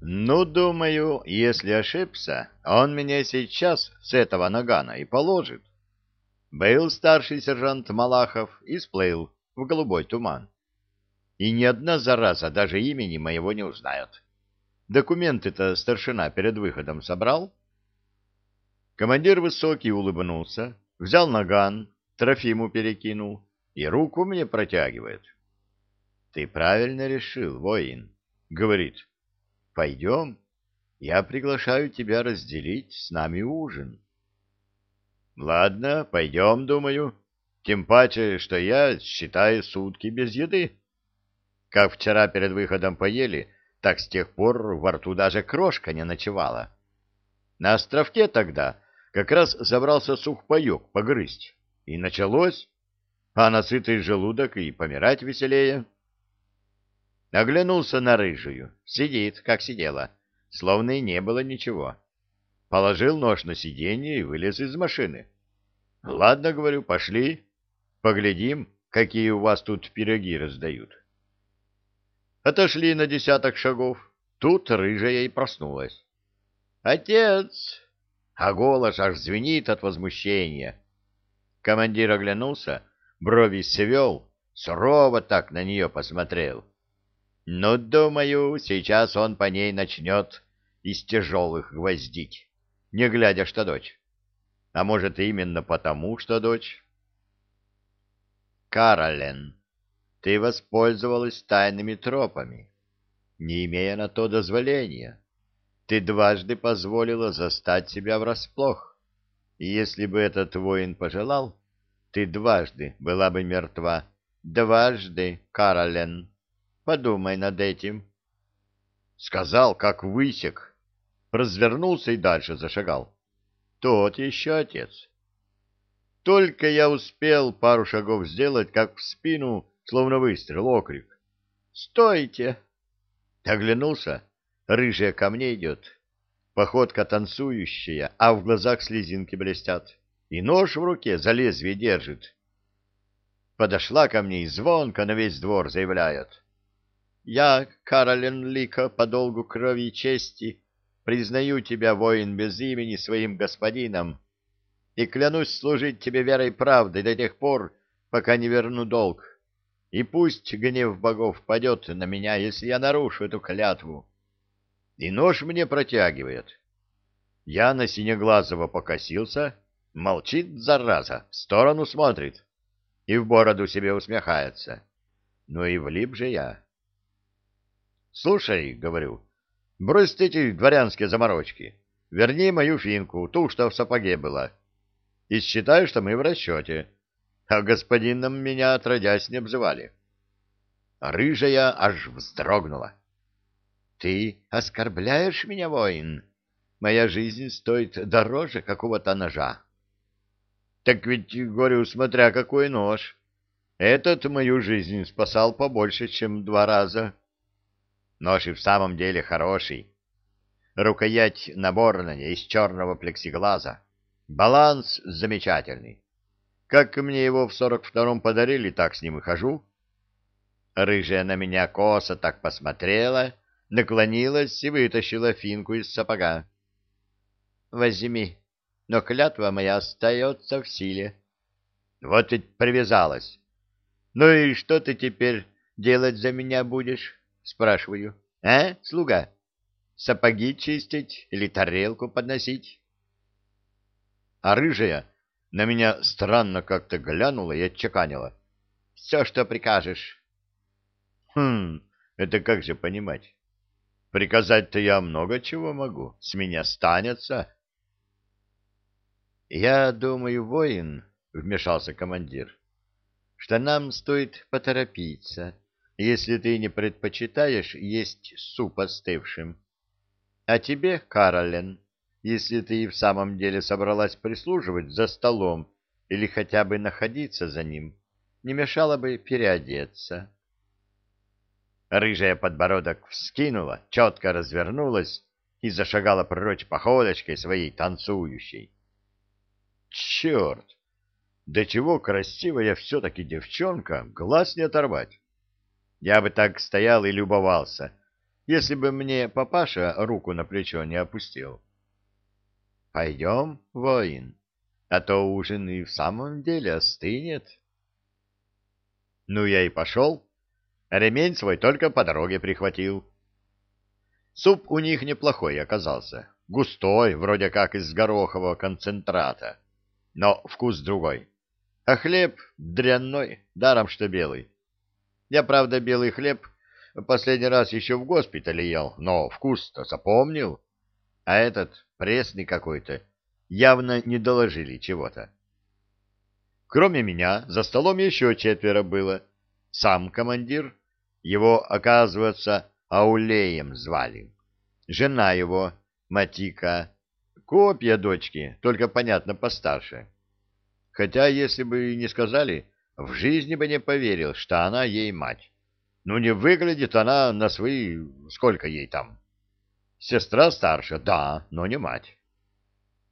Ну, думаю, если ошибся, он меня сейчас с этого нагана и положит. Был старший сержант Малахов и сплыл в голубой туман. И ни одна зараза даже имени моего не узнает. Документы-то старшина перед выходом собрал? Командир высокий улыбнулся, взял наган, Трофиму перекинул и руку мне протягивает. — Ты правильно решил, воин, — говорит. — Пойдем, я приглашаю тебя разделить с нами ужин. — Ладно, пойдем, думаю, тем паче, что я считаю сутки без еды. Как вчера перед выходом поели, так с тех пор во рту даже крошка не ночевала. На островке тогда как раз забрался сухпайок погрызть. И началось, а на сытый желудок и помирать веселее. Оглянулся на рыжую, сидит, как сидела, словно и не было ничего. Положил нож на сиденье и вылез из машины. Ладно, говорю, пошли, поглядим, какие у вас тут пироги раздают. Отошли на десяток шагов. Тут рыжая и проснулась. «Отец!» А голос аж звенит от возмущения. Командир оглянулся, брови свел, сурово так на нее посмотрел. Ну, думаю, сейчас он по ней начнет из тяжелых гвоздить, не глядя, что дочь. А может, именно потому, что дочь? Каролен, ты воспользовалась тайными тропами, не имея на то дозволения. Ты дважды позволила застать себя врасплох. И если бы этот воин пожелал, ты дважды была бы мертва. Дважды, Каролен. Подумай над этим. Сказал, как высек. Развернулся и дальше зашагал. Тот еще отец. Только я успел пару шагов сделать, как в спину, словно выстрел, окрик. «Стойте!» Оглянулся. Рыжая ко мне идет походка танцующая, а в глазах слезинки блестят, и нож в руке за лезвие держит. Подошла ко мне и звонко на весь двор заявляет. «Я, Каролин Лика, по долгу крови и чести, признаю тебя, воин без имени, своим господином, и клянусь служить тебе верой и правдой до тех пор, пока не верну долг. И пусть гнев богов падет на меня, если я нарушу эту клятву и нож мне протягивает. Я на Синеглазого покосился, молчит, зараза, в сторону смотрит и в бороду себе усмехается. Ну и влип же я. «Слушай, — говорю, — брось эти дворянские заморочки, верни мою финку, ту, что в сапоге была, и считай, что мы в расчете, а господином меня отродясь не обзывали». Рыжая аж вздрогнула. Ты оскорбляешь меня, воин? Моя жизнь стоит дороже какого-то ножа. Так ведь, говорю, смотря какой нож. Этот мою жизнь спасал побольше, чем два раза. Нож и в самом деле хороший. Рукоять наборная из черного плексиглаза. Баланс замечательный. Как мне его в сорок втором подарили, так с ним и хожу. Рыжая на меня косо так посмотрела — наклонилась и вытащила финку из сапога. — Возьми, но клятва моя остается в силе. Вот ведь привязалась. Ну и что ты теперь делать за меня будешь? Спрашиваю. А, слуга? Сапоги чистить или тарелку подносить? А рыжая на меня странно как-то глянула и отчеканила. Все, что прикажешь. Хм, это как же понимать? Приказать-то я много чего могу, с меня станется. — Я думаю, воин, — вмешался командир, — что нам стоит поторопиться, если ты не предпочитаешь есть суп остывшим. А тебе, Каролен, если ты и в самом деле собралась прислуживать за столом или хотя бы находиться за ним, не мешало бы переодеться. Рыжая подбородок вскинула, четко развернулась и зашагала прочь походочкой своей танцующей. Черт! Да чего красивая все-таки девчонка, глаз не оторвать. Я бы так стоял и любовался. если бы мне папаша руку на плечо не опустил. Пойдем, воин, а то ужин и в самом деле остынет. Ну, я и пошел. Ремень свой только по дороге прихватил. Суп у них неплохой оказался. Густой, вроде как из горохового концентрата. Но вкус другой. А хлеб дрянной, даром что белый. Я, правда, белый хлеб последний раз еще в госпитале ел, но вкус-то запомнил. А этот пресный какой-то. Явно не доложили чего-то. Кроме меня, за столом еще четверо было. Сам командир, его, оказывается, Аулеем звали. Жена его, Матика, копья дочки, только, понятно, постарше. Хотя, если бы не сказали, в жизни бы не поверил, что она ей мать. Ну, не выглядит она на свои... Сколько ей там? Сестра старше, да, но не мать.